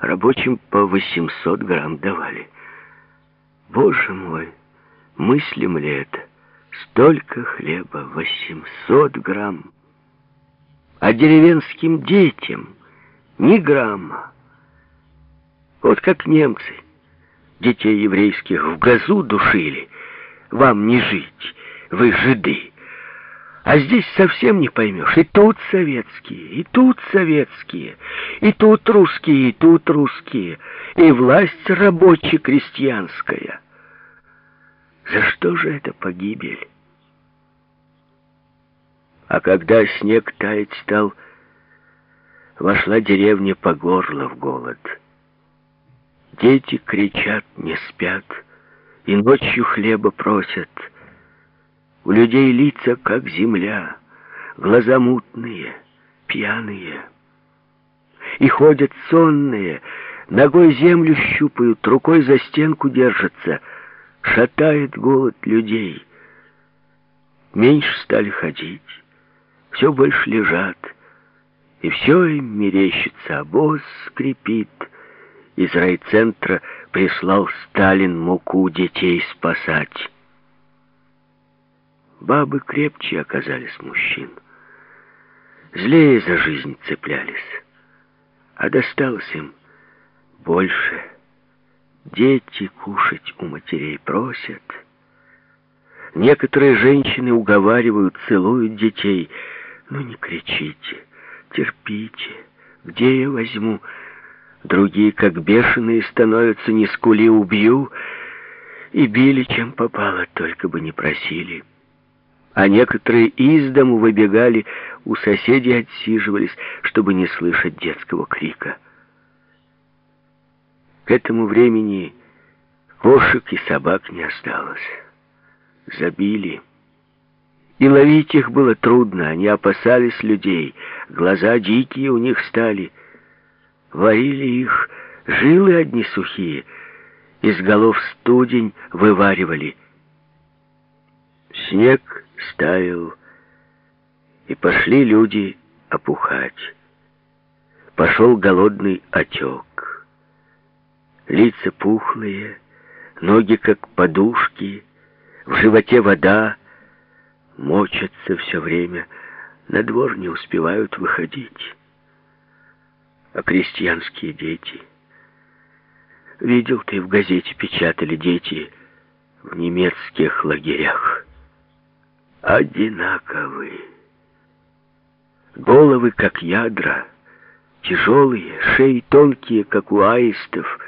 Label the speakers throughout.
Speaker 1: Рабочим по 800 грамм давали. Боже мой, мыслим ли это? Столько хлеба, 800 грамм. А деревенским детям ни грамма. Вот как немцы детей еврейских в газу душили. Вам не жить, вы жиды. А здесь совсем не поймешь. И тут советские, и тут советские, и тут русские, и тут русские, и власть рабоче-крестьянская. За что же это погибель? А когда снег таять стал, вошла деревня по горло в голод. Дети кричат, не спят, и ночью хлеба просят — у людей лица, как земля, глаза мутные, пьяные. И ходят сонные, ногой землю щупают, рукой за стенку держатся. Шатает голод людей. Меньше стали ходить, все больше лежат. И все им мерещится, обоз скрипит. Из райцентра прислал Сталин муку детей спасать. Бабы крепче оказались мужчин. Злее за жизнь цеплялись. А досталось им больше. Дети кушать у матерей просят. Некоторые женщины уговаривают, целуют детей. Ну не кричите, терпите. Где я возьму? Другие, как бешеные, становятся, не скули, убью. И били, чем попало, только бы не просили а некоторые из дому выбегали, у соседей отсиживались, чтобы не слышать детского крика. К этому времени кошек и собак не осталось. Забили. И ловить их было трудно, они опасались людей, глаза дикие у них стали. Варили их, жилы одни сухие, из голов студень вываривали. Снег стаял, и пошли люди опухать. Пошел голодный отек. Лица пухлые, ноги как подушки, в животе вода, мочатся все время, на двор не успевают выходить. А крестьянские дети... Видел ты, в газете печатали дети в немецких лагерях одинаковы. Головы, как ядра, тяжелые, шеи тонкие, как у аистов.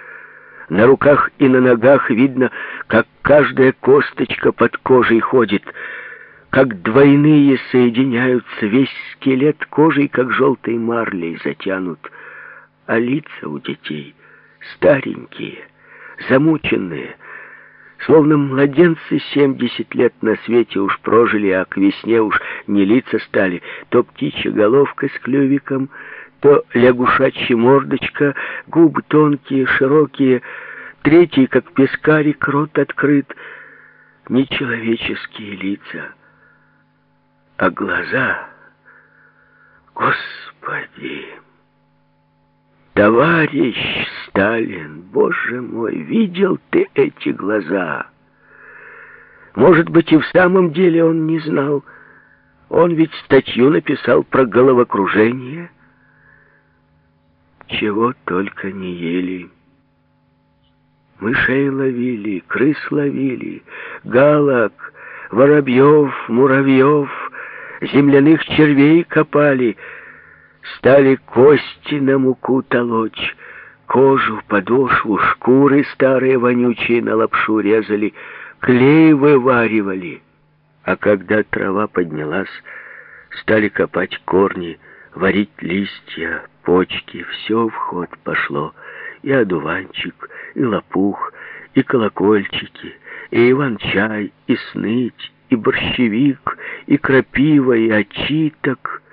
Speaker 1: На руках и на ногах видно, как каждая косточка под кожей ходит, как двойные соединяются, весь скелет кожей, как желтой марлей, затянут, а лица у детей старенькие, замученные, Словно младенцы семьдесят лет на свете уж прожили, а к весне уж не лица стали. То птичья головка с клювиком, то лягушачья мордочка, губы тонкие, широкие, третий, как пескарик, рот открыт. Нечеловеческие лица, а глаза... Господи! Товарищ Сталин, боже мой, видел ты эти глаза? Может быть, и в самом деле он не знал. Он ведь статью написал про головокружение. Чего только не ели. Мышей ловили, крыс ловили, галок, воробьев, муравьев, земляных червей копали — Стали кости на муку толочь, кожу, подошву, шкуры старые вонючие на лапшу резали, клей вываривали. А когда трава поднялась, стали копать корни, варить листья, почки, все в ход пошло. И одуванчик, и лопух, и колокольчики, и иван-чай, и сныть, и борщевик, и крапива, и очиток —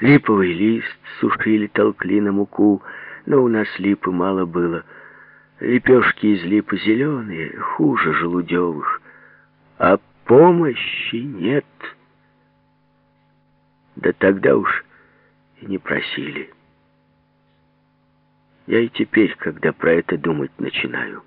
Speaker 1: Липовый лист сушили, толкли на муку, но у нас липы мало было. Лепешки из липы зеленые, хуже желудевых. А помощи нет. Да тогда уж и не просили. Я и теперь, когда про это думать начинаю,